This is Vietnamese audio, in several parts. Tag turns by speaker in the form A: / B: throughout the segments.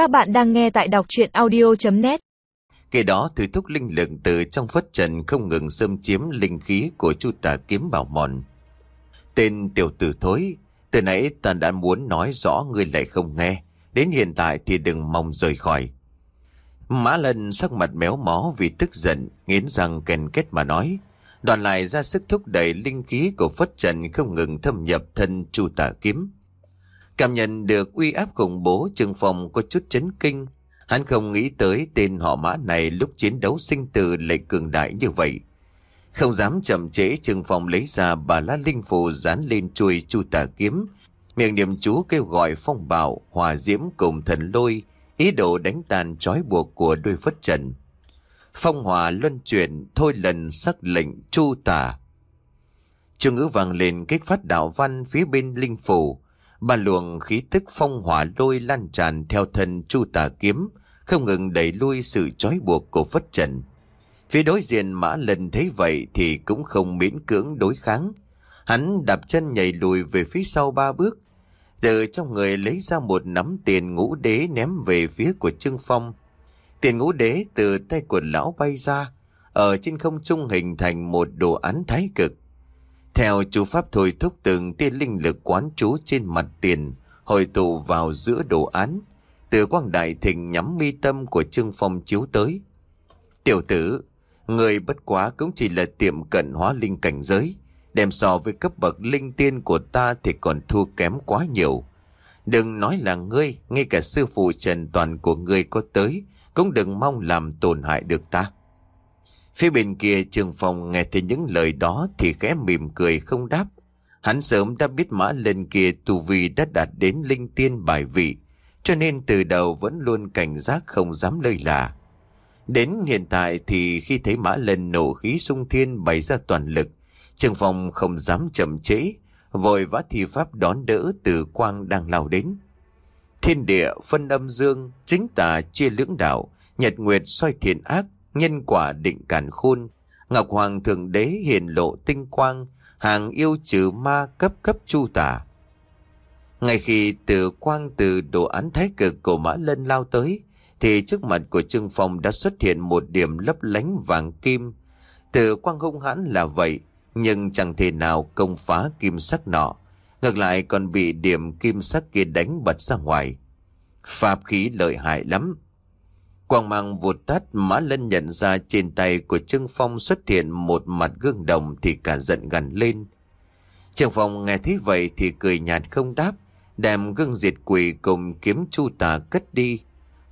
A: Các bạn đang nghe tại đọc chuyện audio.net
B: Kể đó thứ thúc linh lực từ trong phất trần không ngừng xâm chiếm linh khí của chu tà kiếm bảo mòn. Tên tiểu tử thối, từ nãy ta đã muốn nói rõ ngươi lại không nghe. Đến hiện tại thì đừng mong rời khỏi. Mã lần sắc mặt méo mó vì tức giận, nghiến răng kèn kết mà nói. Đoàn lại ra sức thúc đẩy linh khí của phất trần không ngừng thâm nhập thân chu tà kiếm. Cảm nhận được uy áp khủng bố Trương Phong có chút chấn kinh. Hắn không nghĩ tới tên họ mã này lúc chiến đấu sinh tử lại cường đại như vậy. Không dám chậm trễ Trương Phong lấy ra bà lá linh phù dán lên chuôi chu tà kiếm. Miệng niệm chú kêu gọi phong bảo, hòa diễm cùng thần lôi, ý đồ đánh tàn trói buộc của đôi phất trần. Phong hòa luân chuyển, thôi lần sắc lệnh chu tà. Trương ngữ vang lên kích phát đạo văn phía bên linh phù Ba luồng khí tức phong hỏa lôi lan tràn theo thân chu tà kiếm, không ngừng đẩy lui sự trói buộc của phất trần. Phía đối diện mã lần thấy vậy thì cũng không miễn cưỡng đối kháng. Hắn đạp chân nhảy lùi về phía sau ba bước. Từ trong người lấy ra một nắm tiền ngũ đế ném về phía của Trương Phong. Tiền ngũ đế từ tay của lão bay ra, ở trên không trung hình thành một đồ án thái cực. Theo chú pháp thôi thúc từng tia linh lực quán chú trên mặt tiền, hội tụ vào giữa đồ án. Từ quang đại thịnh nhắm mi tâm của Trương Phong chiếu tới. Tiểu tử, người bất quá cũng chỉ là tiệm cận hóa linh cảnh giới. Đem so với cấp bậc linh tiên của ta thì còn thua kém quá nhiều. Đừng nói là ngươi, ngay cả sư phụ trần toàn của ngươi có tới, cũng đừng mong làm tổn hại được ta. Phía bên kia trường phòng nghe thấy những lời đó thì khẽ mỉm cười không đáp. Hắn sớm đã biết mã lên kia tu vi đã đạt đến linh tiên bài vị, cho nên từ đầu vẫn luôn cảnh giác không dám lơi là. Đến hiện tại thì khi thấy mã lần nổ khí sung thiên bày ra toàn lực, trường phòng không dám chậm trễ, vội vã thi pháp đón đỡ từ quang đang lao đến. Thiên địa phân âm dương, chính tà chia lưỡng đạo, nhật nguyệt soi thiện ác, nhân quả định càn khôn, Ngọc Hoàng Thượng Đế hiển lộ tinh quang, hàng yêu trừ ma cấp cấp chu tả. Ngay khi từ quang từ đồ án thái cực của Mã Lân lao tới, thì trước mặt của Trương Phong đã xuất hiện một điểm lấp lánh vàng kim. Từ quang hung hãn là vậy, nhưng chẳng thể nào công phá kim sắc nọ. Ngược lại còn bị điểm kim sắc kia đánh bật ra ngoài. Pháp khí lợi hại lắm. Quang mang vụt tắt Mã Lân nhận ra trên tay của Trương Phong xuất hiện một mặt gương đồng thì cả giận gần lên. Trương Phong nghe thấy vậy thì cười nhạt không đáp, đem gương diệt quỷ cùng kiếm chu tà cất đi.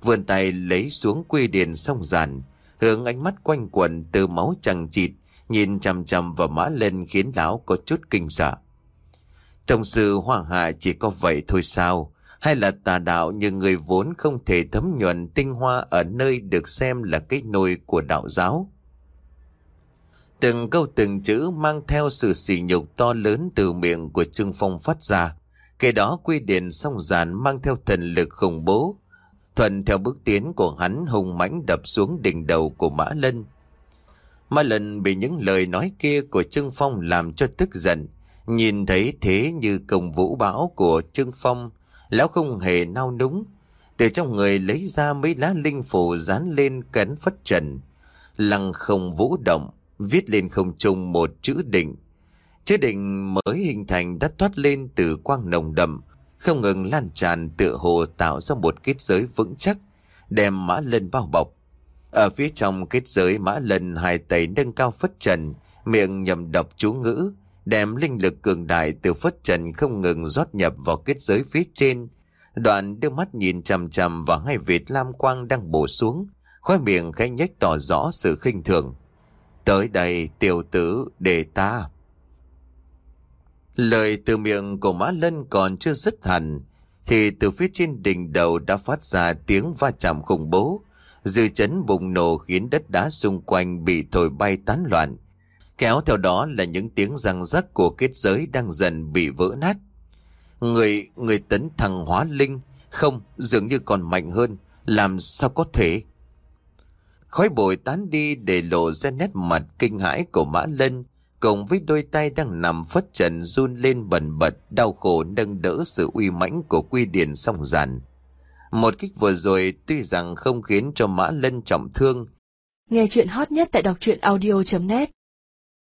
B: Vươn tay lấy xuống quy điền song giản, hướng ánh mắt quanh quần từ máu chẳng chịt, nhìn chằm chằm vào Mã Lân khiến lão có chút kinh sợ. Trong sư hoàng hạ chỉ có vậy thôi sao? Hay là tà đạo nhưng người vốn không thể thấm nhuận tinh hoa ở nơi được xem là cái nôi của đạo giáo. Từng câu từng chữ mang theo sự sỉ nhục to lớn từ miệng của Trương Phong phát ra. Kể đó quy điển song giản mang theo thần lực khủng bố. Thuận theo bước tiến của hắn hùng mãnh đập xuống đỉnh đầu của Mã Lân. Mã Lân bị những lời nói kia của Trương Phong làm cho tức giận. Nhìn thấy thế như công vũ bão của Trương Phong, Lão không hề nao núng. Từ trong người lấy ra mấy lá linh phủ dán lên cấn phất trần. Lăng không vũ động, viết lên không trung một chữ định. Chữ định mới hình thành đã thoát lên từ quang nồng đậm, không ngừng lan tràn tựa hồ tạo ra một kết giới vững chắc, đem mã lân bao bọc. Ở phía trong kết giới mã lân hai tay nâng cao phất trần, miệng nhầm đọc chú ngữ, đem linh lực cường đại từ phất trần không ngừng rót nhập vào kết giới phía trên. Đoạn đưa mắt nhìn chằm chằm vào hai vệt lam quang đang bổ xuống, khói miệng khẽ nhếch tỏ rõ sự khinh thường. Tới đây tiểu tử để ta. Lời từ miệng của Mã Lân còn chưa dứt hẳn, thì từ phía trên đỉnh đầu đã phát ra tiếng va chạm khủng bố. Dư chấn bùng nổ khiến đất đá xung quanh bị thổi bay tán loạn. Kéo theo đó là những tiếng răng rắc của kết giới đang dần bị vỡ nát. Người, người tấn thằng hóa linh, không, dường như còn mạnh hơn, làm sao có thể? Khói bồi tán đi để lộ ra nét mặt kinh hãi của Mã Lân, cùng với đôi tay đang nằm phất trần run lên bần bật, đau khổ nâng đỡ sự uy mãnh của quy điển song giản Một kích vừa rồi tuy rằng không khiến cho Mã Lân trọng thương.
C: Nghe chuyện hot nhất tại đọc truyện audio.net